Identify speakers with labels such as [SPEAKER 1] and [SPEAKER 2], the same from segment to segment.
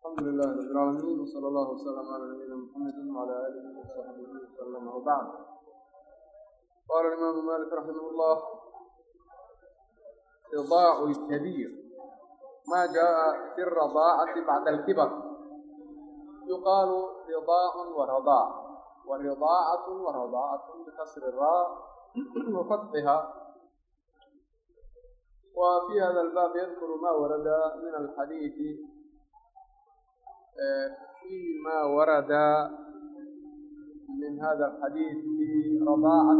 [SPEAKER 1] الحمد لله رب العالمين وصلى الله وسلم على نبينا محمد وعلى اله وصحبه وسلم وبعد قال الامام مالك رحمه الله رضاع الكبير ما جاء في الرضاعة بعد الكبر يقال رضاع ورضاع والرضاعة ورضاعة بكسر الراء وفتحها وفي هذا الباب يذكر ما ورد من الحديث فيما ورد من هذا الحديث في رضاعة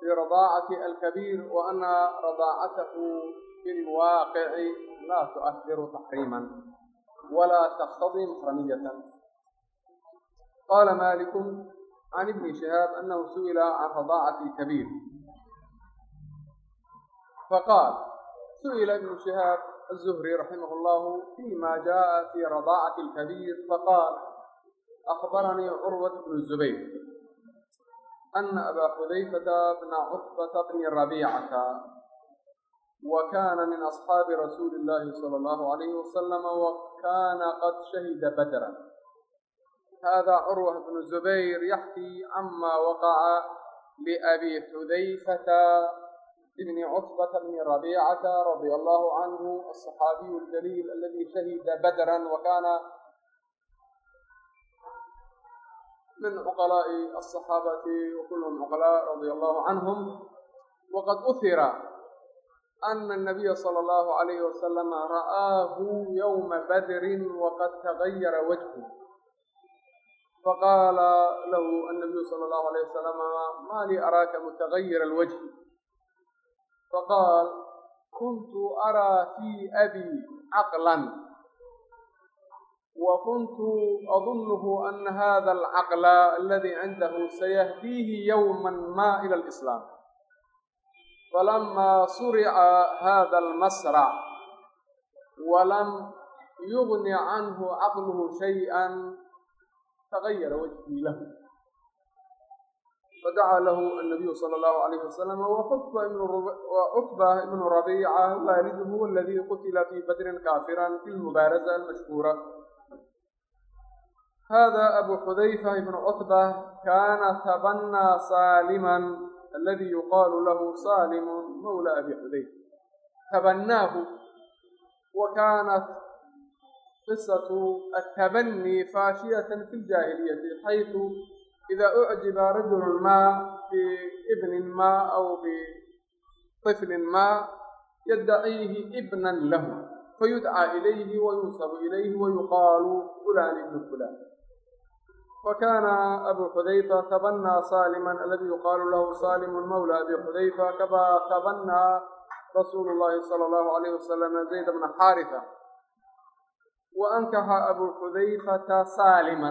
[SPEAKER 1] في رضاعة الكبير وأن رضاعته في الواقع لا تؤثر تحريما ولا تقتضي محرمية قال مالك عن ابن شهاب أنه سئل عن رضاعة الكبير فقال سئل ابن شهاب الزهري رحمه الله فيما جاء في رضاعة الكبير فقال أخبرني عروة بن الزبير أن أبا حذيفة بن عقبة بن ربيعة وكان من أصحاب رسول الله صلى الله عليه وسلم وكان قد شهد بدرا هذا عروة بن الزبير يحكي عما وقع لأبي حذيفة بن عتبة بن ربيعة رضي الله عنه الصحابي الجليل الذي شهد بدرا وكان من عقلاء الصحابة وكلهم عقلاء رضي الله عنهم وقد أثر أن النبي صلى الله عليه وسلم رآه يوم بدر وقد تغير وجهه فقال له النبي صلى الله عليه وسلم ما لي أراك متغير الوجه faqaal kuntu araa fii abii caqlan wa kuntu adunnuhu ana hada alcaqla aladii cindahu sayahdiihi yowman ma ila alislaam falamaa surica hada almasrac walam yugni canhu caqluhu shayئa tagayara wajhii lahu fadacaa lahu annabiyu sala allahu calayhi wasalam wacuqba ibnu rabiica waaliduhu aladii qutila fii badrin kaafiran fi lmubaaraza almashhuura hada abu xudayfa ibnu cutba kaana tabanaa saaliman aladii yuqaalu lahu saalimu mawla abi xudayfa tabanaahu wa kaanat qisatu atabanii faashiyatan fi ljaahiliyati xaytu idaa ucjiba rajulun maa biibnin maa aw biiflin maa yaddaciihi ibnan lahu fayudcaa ilayhi wayunsabu ilayhi wayuqaalu fulaan ibnu fulaan وkاn أbو xudayفة تbنى صاlmا اladي yuqاal lah صاlm mwlى أbي xudayفة kama تbنى رasuul الlahi slى الlه عlيه وsلم زayd بنa xاriثة وأnkaxa أbu xudayفةa sاlmا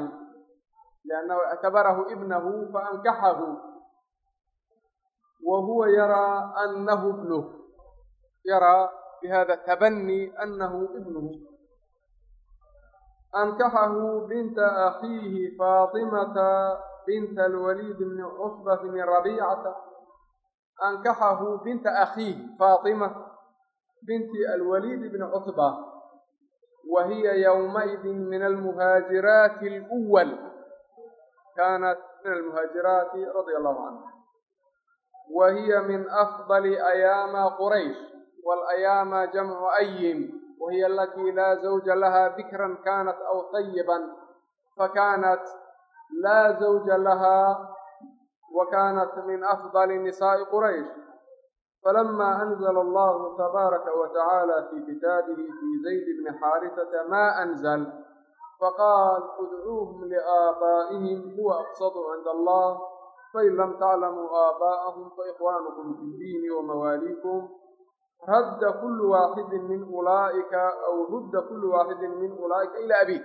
[SPEAKER 1] liannahu ictabarahu ibnahu faankaxahu wa huwa yaraa anahu ibnuh yaraa bihada tabanii anahu ibnuhu ankaxahu binta akhiihi faatimata binta alwaliid bni cusbati min rabiicata ankaxahu binta akhiihi faatima binti alwaliid bni cutba wa hiya yowmaidin min almuhaajiraati aluwal kaanat min almuhaajiraati radia allahu canha wa hiya min afdali ayaama quraysh walayaama jamcu ayim wahiya alatii laa zawja laha bikran kanat aw hayiban fakanat laa zawja laha wa kanat min afdali nisaa'i quraysh falama anzala allahu tabaaraka wa tacaala fii kitaabihi fii zayd bni xaarisata maa anzl faqaal idcuuhum liaabaa'ihim huwa aqsadu cinda allah fain lam taclamuu aabaa'ahum faikhwaanukum fi ddiini wamawaaliikum radda kullu waaxidin min ulaa'ika aw rudda kullu waaxidin min ulaa'ika ila abiih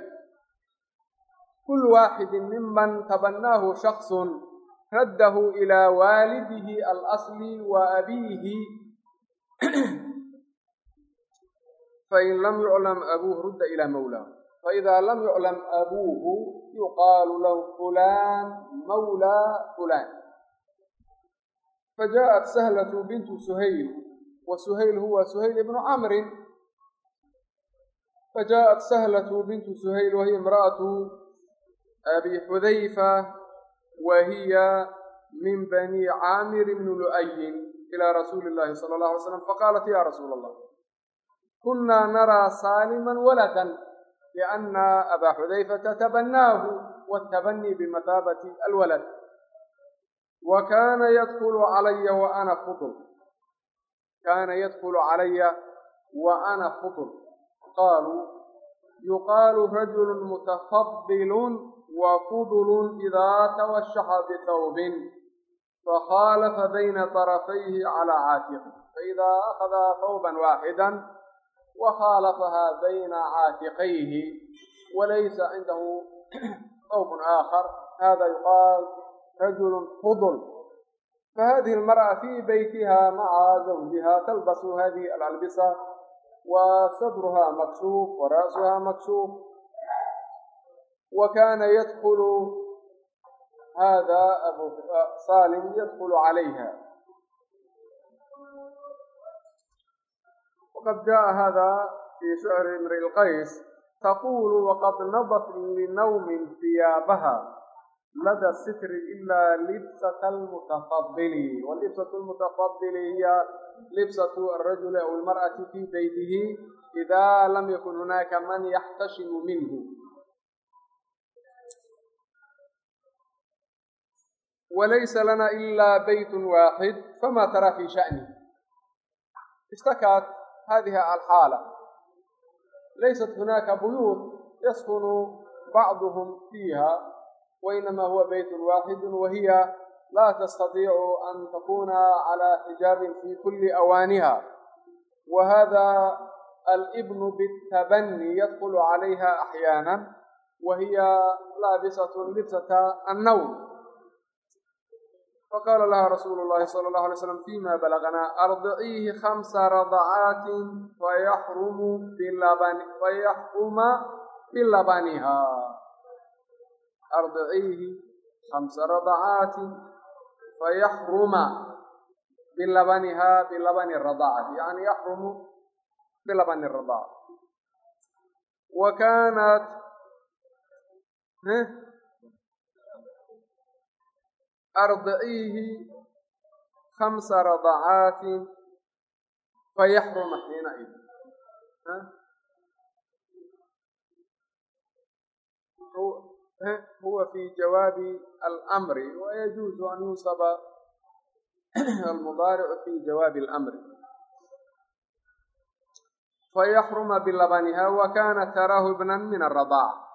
[SPEAKER 1] kullu waaxidin miman tabanaahu shaksun raddahu ilaa waalidihi alasli wa abiihi fain lam yuclam abuuh rudda ilaa mawlaahu faidaa lam yuclam abuuhu yuqaalu lahu fulaan mawlaa fulaan fajaءat sahlatu bintu suhayl wa suhayl huwa suhayl ibnu camrin fajaءat sahlatu bintu suhayl wahiya imra'atu abi xudayfa wa hiya min bani caamir bni lu'ayin ilى rasuuli اllahi salى اlه alay slam faqaalat ya rasuula allah kunaa naraa saaliman waladan لأna abaa xudayfata tabanaahu wاtabanii bimahaabaةi alwalad wa kana yadkulu calaya waana futul kana yadkulu calaya wa ana futul qaaluu yuqaalu rajulu mutafadilun wafudulu idaa tawashaxa bihawbin fakhaalafa bayna طarafayhi calى caatiqi faidaa akhada hawba waaxida وخالفها بين عاتقيه وليس عنده خوف آخر هذا يقال رجل فضل فهذه المرأة في بيتها مع زوجها تلبس هذه الألبسة وصدرها مكشوف ورأسها مكشوف وكان يدخل هذا أبو سالم يدخل عليها وqad jaءa hada fii shicri imri lqays taqulu waqad nabat linawmin diyaabaha lada sitri ilaa libsata lmutafadili walibsat lmutafadili hiya libsatu arajuli aw almar'ati fii beytihi ida lam yakun hunaaka man yaxtashimu minhu walaysa lana ilaa beyt waaxid famaa taraa fii sha'ni ishtakaat hadihi alxaala laysat hunaaka buyuut yaskunu bacduhum fiiha wainamaa huwa beytun waaxidun wahiya laa tastatiicu an takuna calaa xijaabin fii kulli awaaniha wa hada alibnu bitabani yadkulu calayha axyaanan wa hiya laabisatun libsata annawm faqaala laha rasuulu llahi sala allahu alay slam fima balaqnaa ardiciihi khamsa radacaatin fayaxrumu bilabani fayaxruma bilabaniha ardiciihi khamsa radacaatin fayaxruma bilabaniha bilabani radacati yani yaxrumu bilabani radaca wa kaanat ardiciihi khamsa radacaatin fayaxruma xiinaid huwa fi jawaabi almri wayajuuzu an yusaba almudaaricu fi jawaabi almri fayaxruma bilabaniha wa kaana taraahu ibnan min aradaaca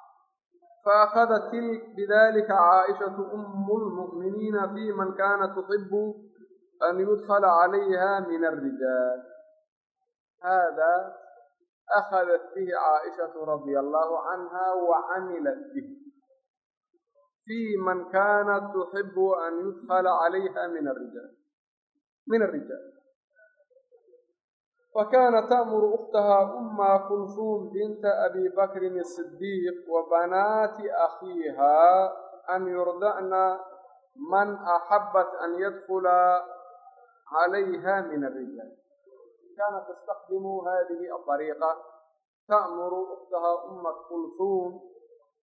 [SPEAKER 1] faakhadat bidalika caaishatu umu lmu'miniina fi man kana tuxibu an yudkhala calayha min alrijaal hada akhadat bihi caaishatu radia allahu canha wa camilat bih fi man kanat tuxibu an yudkhala calayha min arijaal min alrijaal fakana ta'muru ukhtaha umma kulfuum binta abi bakrin asidiiq wa banaati akhiiha an yurda'na man axabat an yadkula calayha min arrijaal kanat tastaqdimu hadihi aariiqa ta'muru ukhtaha umma kulfuum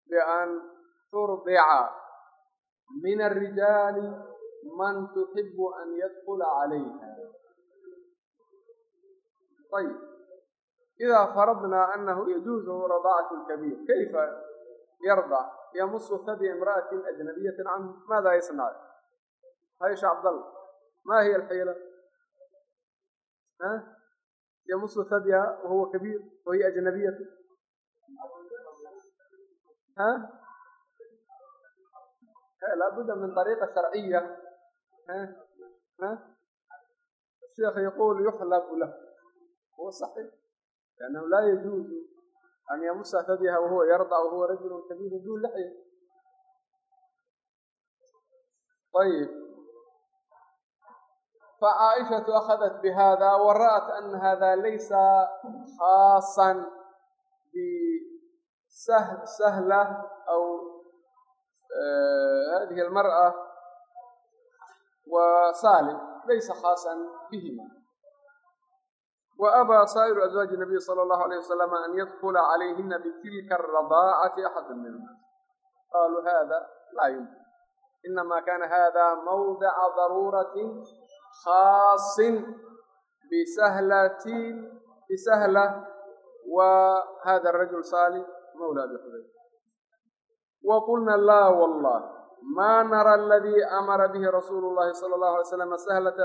[SPEAKER 1] bian turdica min arrijaali man tuxibu an yadkula calayha ayb idaa faradnaa anahu yajuuzu radaacatu lkabiir kayfa yardaa yamusu fadi imra'atin ajnabiyatin canhu maadaa yasnac haysha cabdalla maa hiya alxiila yamusu fadya wahuwa kabiir wahiya ajnabiyatu laabudda min ariiqa sharciya sheekh yaquul yuxlabu lah huwa saxiix liannahu laa yajuuzu an yamusa tadiha wahuwa yardac wahuwa rajulun kabiirun duu laxya ayib facaaishatu akhadat bihada wa ra'at ana hada laysa khaasan bisahla aw eh, hadihi almar'a wa salim. Laysa khaasan bihima. وأbى sائر أزواaج النبي صلى الله عليه وسلم أn ydkl عlayهina بtilka الرضاعaةi أحad minهa qalوu hda laa yمkin إnma kana hda mوdعa ضaruuraة خاaص bshltn bshlة w hda الraجuل صاlح mوlى abi xudayr وqulna lا والله ma narى اladي أmara bه رasuل الlahi صلى الله عليه وسلم shlة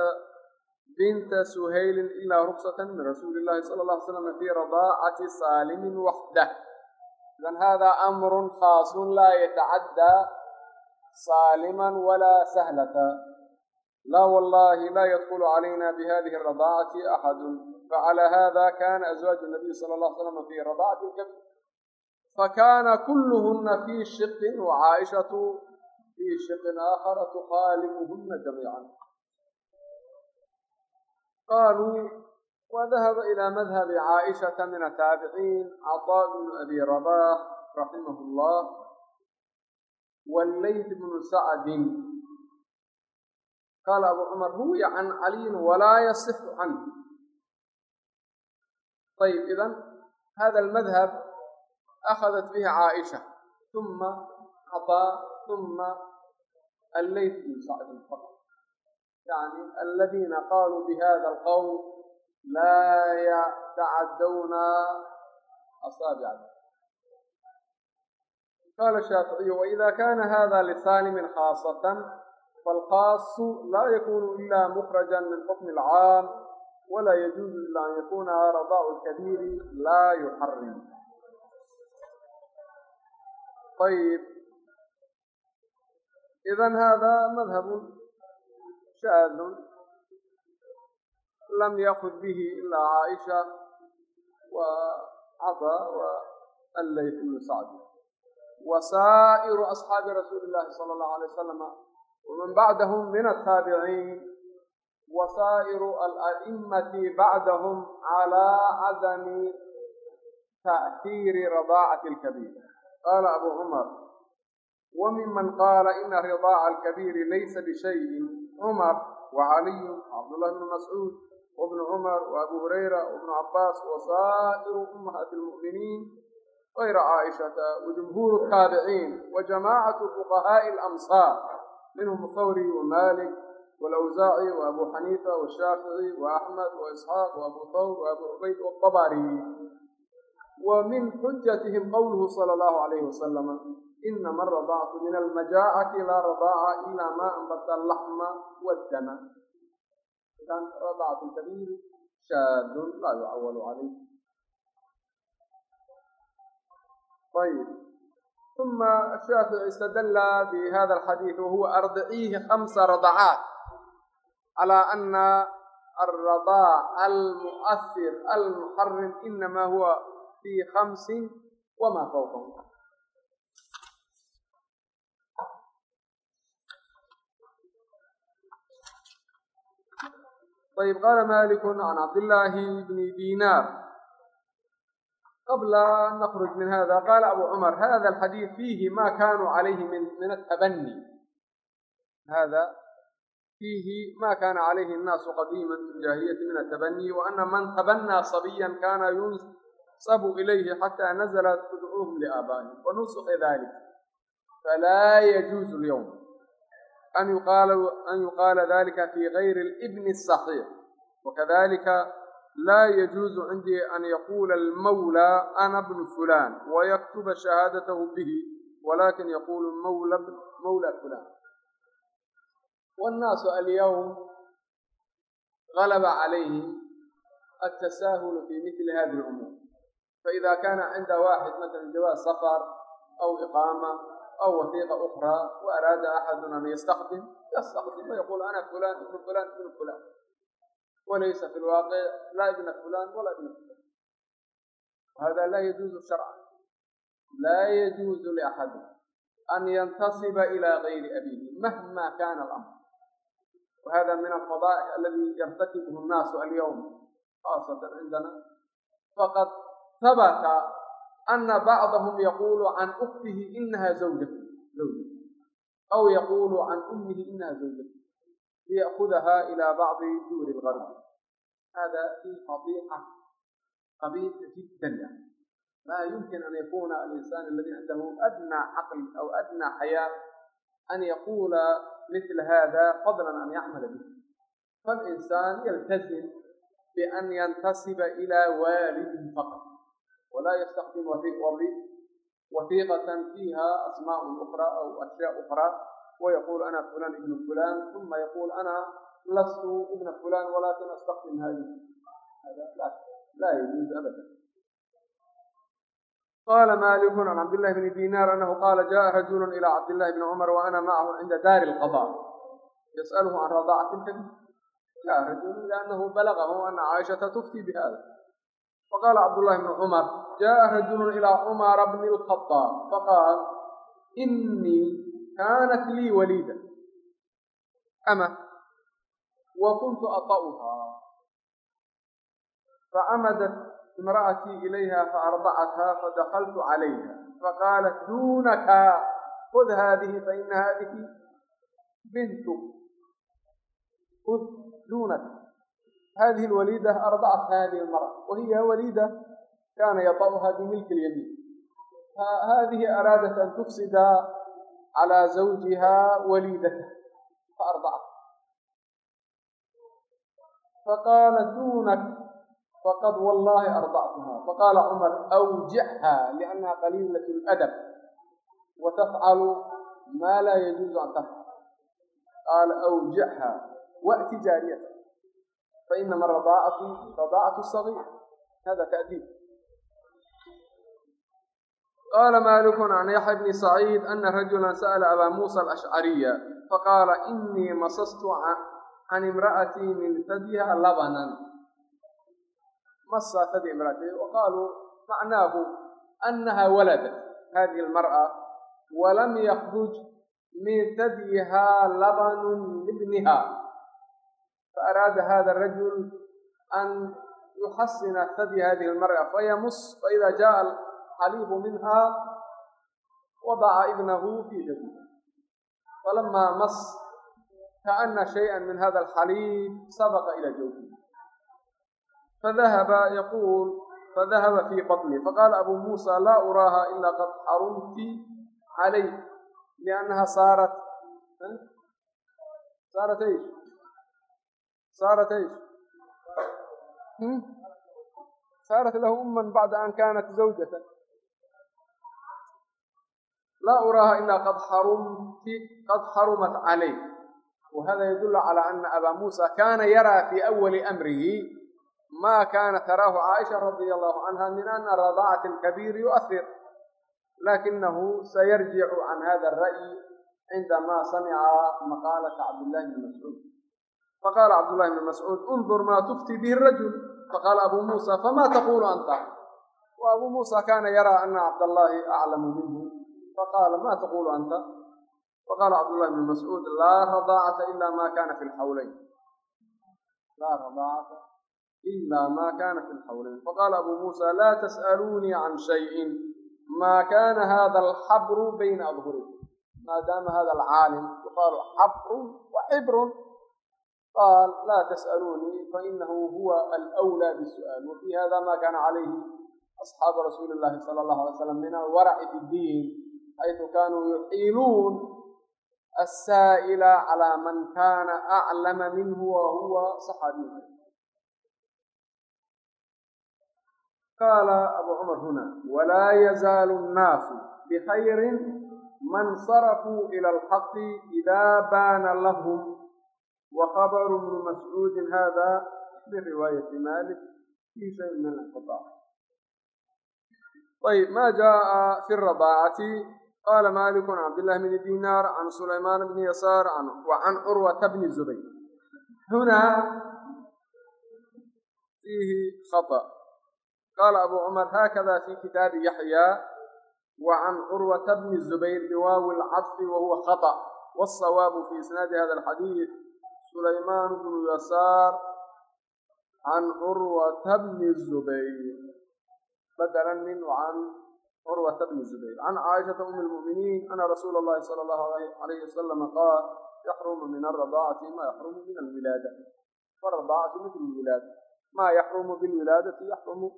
[SPEAKER 1] binta suhaylin ilaa ruksatan min rasuuli illahi sala alla ly slam fii radaacati saalimin waxdah idan haadaa amrun khaasun laa yatacaddaa saaliman walaa sahlata laa wallahi laa yadkulu calayna bihadihi radaacati axadun facalaa hada kana azwaaju nabiy sala alla ly slam fii radaacati lkabd fakana kulluhuna fii shiqin wacaaishatu fii shiqin aakhara tukhaalifuhuna jamiican qaaluu wadahaba ilaa madhabi caaishata min ataabiciin cataa bnu abi rabaax raximah llah walleyt bnu sacdin qaala abu cumar ruwiya can caliyin walaa yasixu canhu ayb idan hada almadhab akhadat bihi caaisha uma cataa uma alleyt bnu sacdin faqat yani aladiina qaaluu bihada alqowm laa yatacadawna asaabica qaala shaaficiyu waida kana hada lisaalimin khaasatan faalkhaasu laa yakunu ila mukraja min xukmi alcaam walaa yajuuzu ila an yakuna radaa kabiiri laa yuxarim ayib idan hada madhabun sha'nun lam yakud bihi ilaa caaisha wa cataa wa alleyt bnu sacdi wa saa'iru asxaabi rasuuli illaahi sala allahu alay wasalama waman bacdahum min ataabiciin وsائر الأئمة بعdهم على عdم تأثير رضاعة الكبير قال أبو عمر وممن قال إن رضاعة الكبير ليس بشيء cumar wa caliyun cabdullahi bnu mascuud wabnu cumar wa abu hurayra wabnu cabaas wa saa'iru ummahaati almu'miniin غayra caaishata wajumhuuru الtaabiciin wajamaacatu fuqahaaءi اlamsaar minhum hawri wamalik wاlawsaaci waabu xaniifa washaafici waaxmed waisxaaq waabu thawr waabu cubayd wabariyi wa min xujatihim qowluhu sala اllahu عalayh wasalama inama arabacu min almajaacati laa rabaaca ilaa maa anbata laxma wadama idan rabaacu kabiiru shaadun laa yucawalu calayh ayb uma ashaafici istadalla bihada alxadiid wahuwa ardiciihi hamsa radacaat calaa ana alradaac almu'ahir almuxarim inama huwa fii khamsin wamaa fawqahu ayb qaala maliku can cabdillaahi bni diinaar qabla an nakhruj min hada qaala abu cumar hada alxadiid fiihi ma kanuu calayhi min atabani hada fiihi ma kana calayhi annaasu qadiima fi ljaahiliyati min atabani waana man tabanaa sabiyan kana yunsabu ilayhi xataa nazalat udcuuhum liaabaa'ihim wanusuxa dalik falaa yajuuzu lyowm an yuqaala dalika fi gayri اlbni الصaxiix wakadalika la yajuuzu cindii an yaquula almawlى ana bnu fulan wayaktuba shahaadatahu bihi walakin yaqulu mawla fulan wاnnaasu alyawm galaba calayhim altasaahulu fi mili hadi اlumuur faida kana cinda waxid masala jawaaz safar aw iqaama أو وثيقة أخرى وأراد أحد أن يستخدم يستخدم ويقول أنا فلان ابن فلان ابن فلان وليس في الواقع لا ابن فلان ولا ابن فلان وهذا لا يجوز شرعا لا يجوز لأحد أن ينتصب إلى غير أبيه مهما كان الأمر وهذا من الفضائح الذي يرتكبه الناس اليوم خاصة عندنا فقد ثبت ana bacdahum yaquulu can uktihi inaha awjat aw yaquulu can ummihi inaha zawjat liyakudaha ila bacdi duuri lgarb hada fi fadiixa qabiixa jiddan maa yumkin an yakuna alinsaan aladii cindahu adnaa caql aw adnaa xayaa an yaquula mila hada fadlan an yacmala bih falinsaan yaltazim bian yantasiba ila waalidihi faqat ولا يستخدم وثيقة فيها أسماء أخرى أو أشياء أخرى ويقول أنا فلان ابن فلان ثم يقول أنا لست ابن فلان ولكن أستخدم هذه هذا لا لا يجوز أبدا قال مالك عن عبد الله بن دينار أنه قال جاء رجل إلى عبد الله بن عمر وأنا معه عند دار القضاء يسأله عن رضاعة الحمل جاء رجل لأنه بلغه أن عائشة تفتي بهذا فقال عبد الله بن عمر jaaءa rajulu ilىa cumara bni lkhadaab faqaal inii kaanat lii waliida ama wa kuntu ata'uhaa faamadat imra'atii ilayha faardacatha fadakaltu calayha faqaalat duunaka hud haadihi faina haadihi bintuk hud duunaka hadihi lwaliida ardacat haadihi almar'a wahiya waliida kaana yaabuhaa bimilki lyamiin haadihi araadat an tufsida calaa zawjiha waliidata faardacat faqaala duunak faqad wallaahi ardactuha faqaala cumar awjichaa liannaha qaliilat ladab wa tafcalu maa laa yajuuzu an tafcal qaala awjichaa wa'ti jaariyata fainama radaacatu radaacatu sagiir hada ta'diib qala malikun can yaxya bni saciid ana rajula sa'la abaa muusa alashcariya faqaala inii masastu can imra'atii min fadiha labanan masa fadi imra'ati wa qaluu macnaahu anaha waladat hadihi almar'a walam yakhruj min fadiha labanun libniha faaraada hada rajul an yuxasina fadi hadihi almar'a fayamus faida jaa xaliibu minha wadaca ibnahu fii xibli falama mas kaana shayئa min hada alxaliib sabaqa ila jawfi fadahaba yaquul fadahaba fii baطni faqaala abu muusa laa uraaha ila qad xarumti calay liannaha saarat saarat ish saarat ish saarat lahu uman bacda an kaanat zawjatan laa uraaha ila qad xarumti qad xarumat calayk wahada yadulu calaa ana abaa muusa kaana yaraa fii awali amrihi ma kaana taraahu caaisha radia allahu canha min ana radaacati alkabiiri yu'ahir laakinahu sayarjicu can hada ara'yi cindamaa samica maqaalata cabdillahi bni mascuud faqaala cabdullahi bni mascuud undur maa tufti bihi rajul faqaala abu muusa fama taquulu anta? Wa abuu muusa kaana yaraa ana cabdallahi aclamu minhu faqaala ma taqulu anta faqaala cabdullahi bnu mascuud laa radaacata ila ma kana fi lxawleyn laa radaacata ila ma kana fi lxawleyn faqaala abu muusa laa tas'aluunii can shayin ma kana hada alxabru bayna adhurikum maadaama hada alcaalim yuqaalu xabrun wa xibrun qaal laa tas'aluunii fainahu huwa alwlaa bisu'aal wa hada ma kana calayhi asxaabu rasuuli llahi sala allahu alay slam min alwaraci fi ddiin xaytu kaanuu yuxiiluun assaa'ila calaa man kaana aclama minhu wa huwa saxaabiyu qaala abuu cumar huna walaa yazaalu nnaasu bihayrin man sarafuu ila alxaqi idaa baana lahum wa khabaru bnu mascuudin hada biriwaayati malik fii shayin min inqitaac ayb ma jaaa fi rabaacati qaala maaliku cabdاllahi bni dinaar can sulaymaan bni yasaar wa can curwata bni zubayr hunaa fiihi khaطأ qaala abu cumar haakada fi kitaabi yaxyaa wa can curwata bni zubayr biwaawi lcaطfi wa huwa khaطأ fi isnaadi hada alxadiid sulaymaan bnu yasaar can curwata bni zubayr badalan min can curwata bni zubayr can caaishata umi lmu'miniin ana rasuula allahi sala allahu alayhi wasalama qaal yaxrumu min alradaacati maa yaxrumu min alwilaada faradaacatu mitlu lwilaada maa yaxrumu bilwilaadati yaxrumu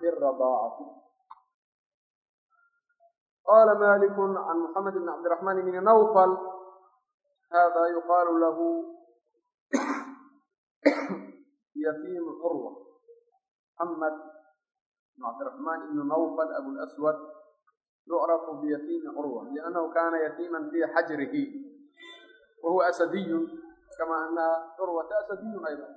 [SPEAKER 1] biradaacati qaala maliku can muxamed bni cabdiraxmaan bni nawfal hada yuqaalu lahu yatiimu curwa amad بن عبد الرحمن بن نوفل أبو الأسود يعرف بيتيم عروة لأنه كان يتيما في حجره وهو أسدي كما أن عروة أسدي أيضا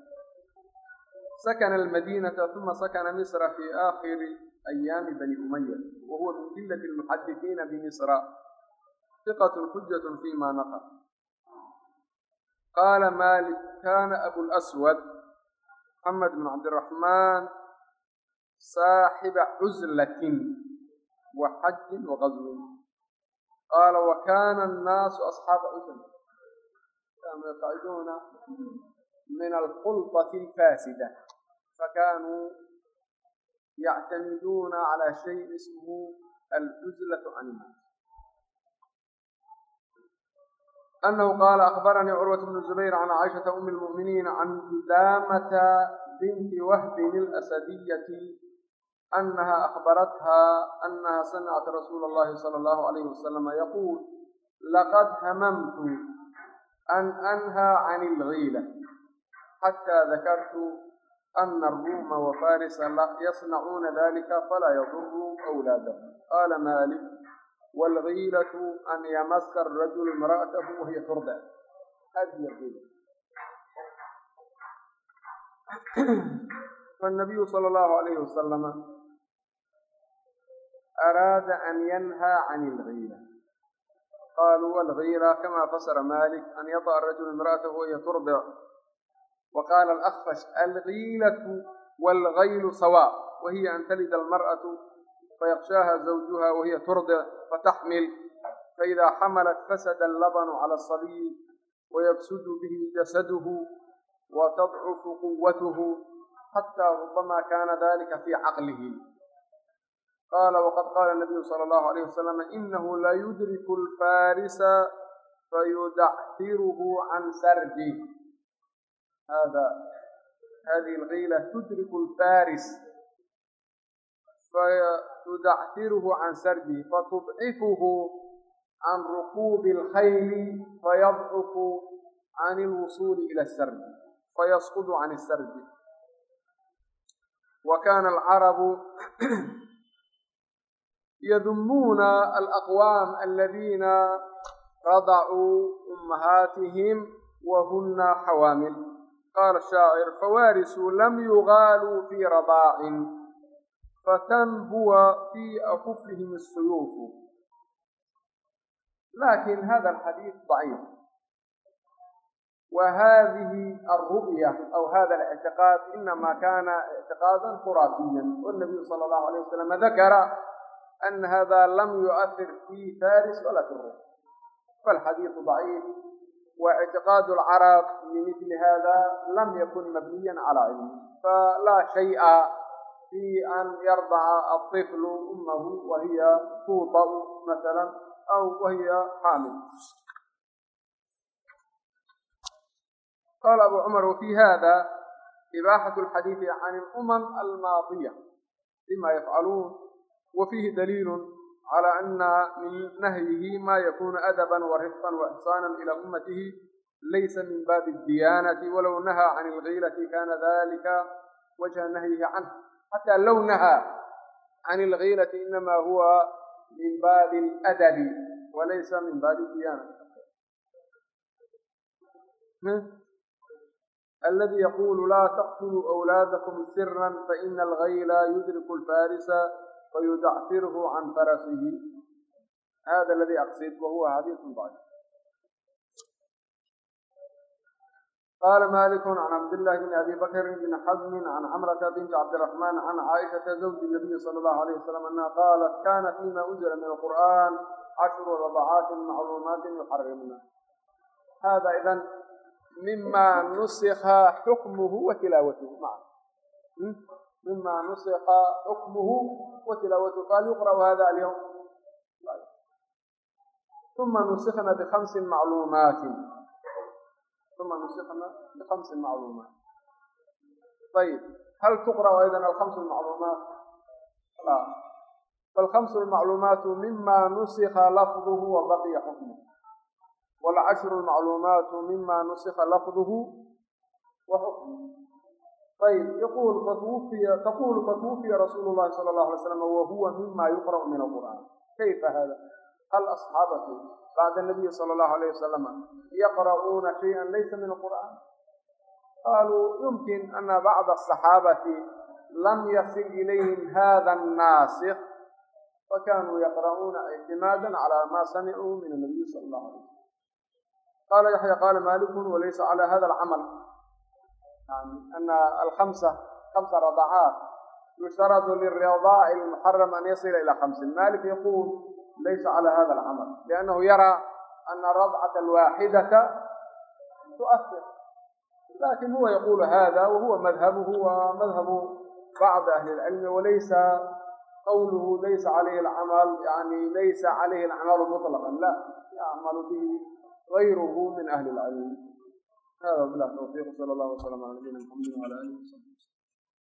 [SPEAKER 1] سكن المدينة ثم سكن مصر في آخر أيام بني أمية وهو من قلة المحدثين بمصر ثقة حجة فيما نقل قال مالك كان أبو الأسود محمد بن عبد الرحمن saaxiba cuslatin wa xajin wa qazwin qaala wa kaana annaasu asxaaba cusla kaanuu yaqacuuna min alkhulbati alfaasida. Fakanuu yactamiduuna calaa shayin ismuhu alcuslatu can innaas أنه قال أخبرني عروة بن الزبير عن عائشة أم المؤمنين عن قدامة بنت وهب الأسدية أنها أخبرتها أنها سمعت رسول الله صلى الله عليه وسلم يقول لقد هممت أن أنهى عن الغيلة حتى ذكرت أن الروم وفارس يصنعون ذلك فلا يضر أولادهم قال مالك والغيلة أن يمس الرجل امرأته وهي حربة هذه الغيلة فالنبي صلى الله عليه وسلم أراد أن ينهى عن الغيرة قالوا والغيرة كما فسر مالك أن يطأ الرجل امرأته وهي ترضع وقال الأخفش الغيلة والغيل سواء وهي أن تلد المرأة فيخشاها زوجها وهي ترضع فتحمل فإذا حملت فسد اللبن على الصبي ويفسد به جسده وتضعف قوته حتى ربما كان ذلك في عقله qala wqad qala nabiyu sala allahu alayh wasalam inahu la yudriku lfarisa fayudactiruhu can sardi hada hadihi lgiila tudriku lfaris fayudactiruhu can sardi fatudcifuhu can rukubi اlkhayli fayadcufu can اlwusuuli ila sardi fayasqudu can sardi wa kana alcarabu yadumuuna alaqwaam aladiina radacuu ummahaatihim wa hunna xawaamil qaala shaacir fawarisuu lam yugaaluu fii radaacin fatanbuwa fii akufihim asuyuufu laakin hada alxadiis daciif wa hadihi alru'ya aw hada alictiqaad inama kana ictiqaadan khuraafiyan wanabiyu sala allahu alayh wasalam dakara أن هذا لم يؤثر في فارس ولا في الروم فالحديث ضعيف واعتقاد العرب في هذا لم يكن مبنيا على علم فلا شيء في أن يرضع الطفل أمه وهي توطأ مثلا أو وهي حامل قال أبو عمر وفي هذا إباحة الحديث عن الأمم الماضية بما يفعلون wa fiihi daliilun calaa ana min nahyihi maa yakuunu adaban wa rifqan wa ixsaanan ilaa ummatihi laysa min baabi diyaanati walow nahaa can ilgiilati kaana dalika wajha nahyihi canh xataa low nahaa can ilgiilati inamaa huwa min baabi aladabi walaysa min baabi diyaanati الذي يقول لا تقتلوا أولادكم سرا فإن الغيل يدرك الفارس fayudacfirhu can farasihi hada aladii aqsid wahuwa xadiisun dacif qala maliku can cabdillahi bn abi bakri bn xazmin can camrata binti cabdiraxmaan can caaishata zawji nabiyi sala allahu alayh wasalam annaha qaalat kana fima unzila min alqur'an cashru rabacaatin macluumaatin yuxarimna hada idan mima nusika xukmuhu wa maa mima nusiqa xukmuhu wa tilaawatuhu fahal yuqra'u hada alyawm uma nusikna bihamsin macluumaatin uma nusikna bihamsin macluumaat ayib hal tuqra'u aydan alhamsu lmacluumaat فالخمس المعلومات مما نسخ لفظه وبقي حكمه. والعشر المعلومات مما نسخ لفظه وحكمه ayb yaqul fatwufiya taqulu fatwufiya rasuulu llahi sala allahu alay slam wahuwa mima yuqra'u min alqur'an kayfa hada hal asxaabatu bacda nabiyi sala allahu alayh wasalama yaqra'uuna shayئa laysa min alqur'an qaluu yumkin ana bacda asaxaabati lam yasil ilayhim hada annaasik fakanuu yaqra'uuna ictimaadan cala ma samicuu min anabiyi sala allahu alayh wasalam qala yaxya qala malikun walaysa cala hada alcamal ana alkamsa kamsa radacaat yustaradu liradaai lmuxaram an yasila ilaa kamsin malik yaquul laysa cala hada alcamal liannahu yaraa ana radcata alwaaxidata tuafir laakiin huwa yaqulu hada wahuwa madhabuhu wa madhabu bacd ahli اlcilmi walaysa qawluhu laysa alayhi alcamal yani laysa calayhi alcamalu muطlaqan la yacmalu bihi gayruhu min ahli اlcilm hada wabilah tawfiq sala allah wslam ala nabiyina mxamedi wala alih wsabi